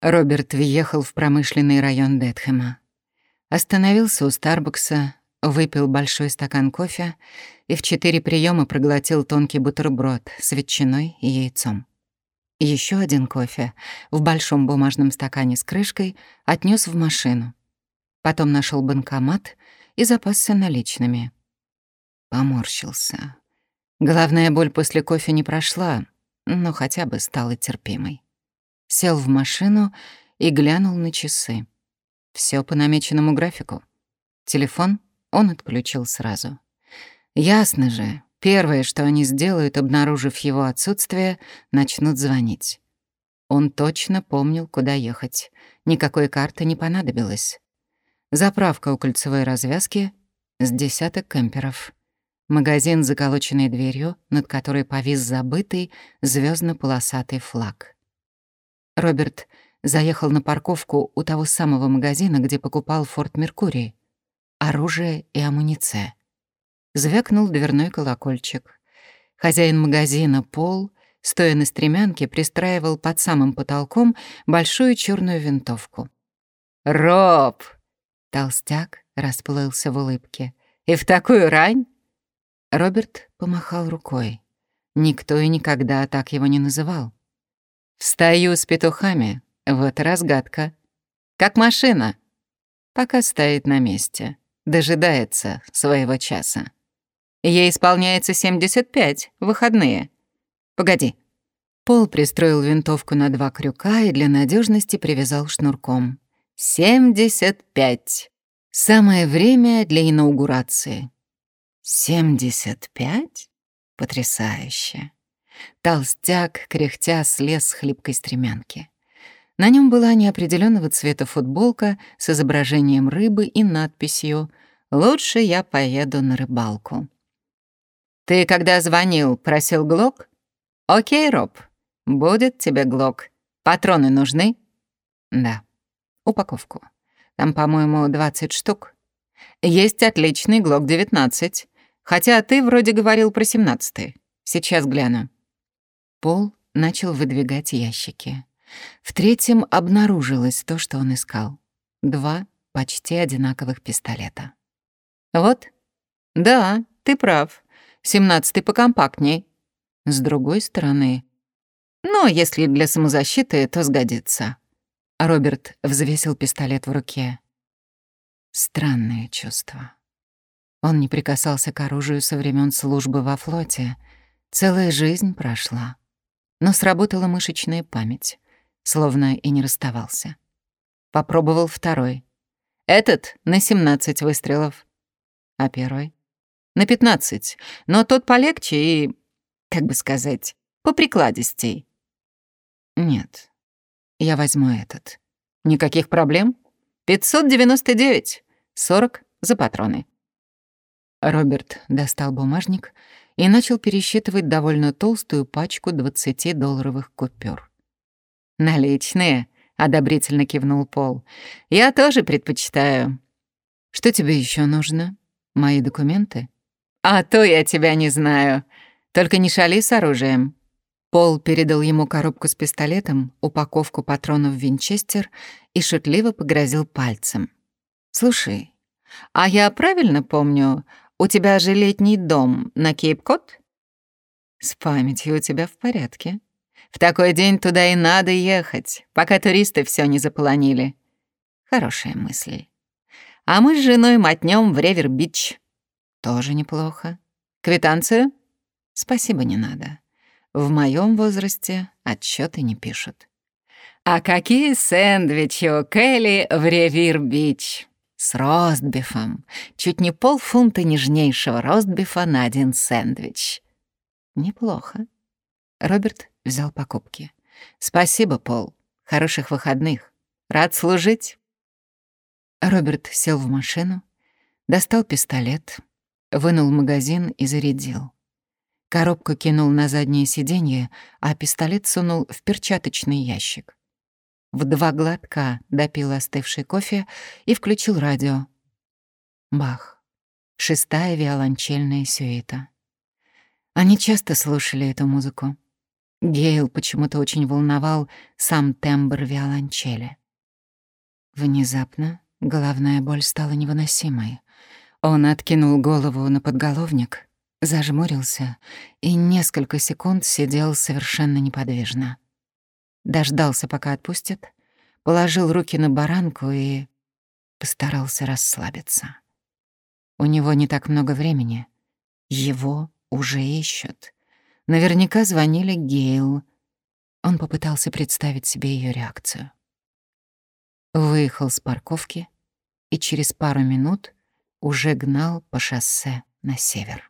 Роберт въехал в промышленный район Детхэма. Остановился у Старбакса, выпил большой стакан кофе и в четыре приема проглотил тонкий бутерброд с ветчиной и яйцом. Еще один кофе в большом бумажном стакане с крышкой отнес в машину. Потом нашел банкомат и запасся наличными. Поморщился. Головная боль после кофе не прошла, но хотя бы стала терпимой. Сел в машину и глянул на часы. Все по намеченному графику. Телефон он отключил сразу. Ясно же, первое, что они сделают, обнаружив его отсутствие, начнут звонить. Он точно помнил, куда ехать. Никакой карты не понадобилось. Заправка у кольцевой развязки с десяток кемперов. Магазин с заколоченной дверью, над которой повис забытый звездно полосатый флаг. Роберт заехал на парковку у того самого магазина, где покупал «Форт Меркурий». Оружие и амуниция. Звякнул дверной колокольчик. Хозяин магазина, Пол, стоя на стремянке, пристраивал под самым потолком большую черную винтовку. «Роб!» — толстяк расплылся в улыбке. «И в такую рань?» Роберт помахал рукой. Никто и никогда так его не называл. «Встаю с петухами. Вот разгадка. Как машина. Пока стоит на месте. Дожидается своего часа. Ей исполняется 75, выходные. Погоди». Пол пристроил винтовку на два крюка и для надежности привязал шнурком. «Семьдесят пять. Самое время для инаугурации». «Семьдесят пять? Потрясающе!» Толстяк, кряхтя, слез с хлипкой стремянки. На нем была неопределенного цвета футболка с изображением рыбы и надписью «Лучше я поеду на рыбалку». «Ты когда звонил, просил Глок?» «Окей, Роб, будет тебе Глок. Патроны нужны?» «Да. Упаковку. Там, по-моему, 20 штук. Есть отличный Глок-19. Хотя ты вроде говорил про семнадцатый. Сейчас гляну». Пол начал выдвигать ящики. В третьем обнаружилось то, что он искал. Два почти одинаковых пистолета. «Вот? Да, ты прав. Семнадцатый покомпактней. С другой стороны... Но если для самозащиты, то сгодится». Роберт взвесил пистолет в руке. Странное чувство. Он не прикасался к оружию со времен службы во флоте. Целая жизнь прошла. Но сработала мышечная память, словно и не расставался. Попробовал второй. Этот на 17 выстрелов. А первый? На 15. Но тот полегче и, как бы сказать, поприкладистей. Нет, я возьму этот. Никаких проблем? 599. 40 за патроны. Роберт достал бумажник и начал пересчитывать довольно толстую пачку 20-долларовых купюр. «Наличные», — одобрительно кивнул Пол. «Я тоже предпочитаю». «Что тебе еще нужно? Мои документы?» «А то я тебя не знаю. Только не шали с оружием». Пол передал ему коробку с пистолетом, упаковку патронов «Винчестер» и шутливо погрозил пальцем. «Слушай, а я правильно помню, у тебя же летний дом на Кейп-Кот? С памятью у тебя в порядке. В такой день туда и надо ехать, пока туристы все не заполонили. Хорошая мысль. А мы с женой мотнем в Ревир-Бич. Тоже неплохо. Квитанцию? Спасибо, не надо. В моем возрасте отчеты не пишут. А какие сэндвичи у Келли в Ревир-Бич? С ростбифом. Чуть не полфунта нежнейшего ростбифа на один сэндвич. Неплохо. Роберт взял покупки. Спасибо, Пол. Хороших выходных. Рад служить. Роберт сел в машину, достал пистолет, вынул магазин и зарядил. Коробку кинул на заднее сиденье, а пистолет сунул в перчаточный ящик. В два глотка допил остывший кофе и включил радио. Бах. Шестая виолончельная сюита. Они часто слушали эту музыку. Гейл почему-то очень волновал сам тембр виолончели. Внезапно головная боль стала невыносимой. Он откинул голову на подголовник, зажмурился и несколько секунд сидел совершенно неподвижно. Дождался, пока отпустит, положил руки на баранку и постарался расслабиться. У него не так много времени. Его уже ищут. Наверняка звонили Гейл. Он попытался представить себе ее реакцию. Выехал с парковки и через пару минут уже гнал по шоссе на север.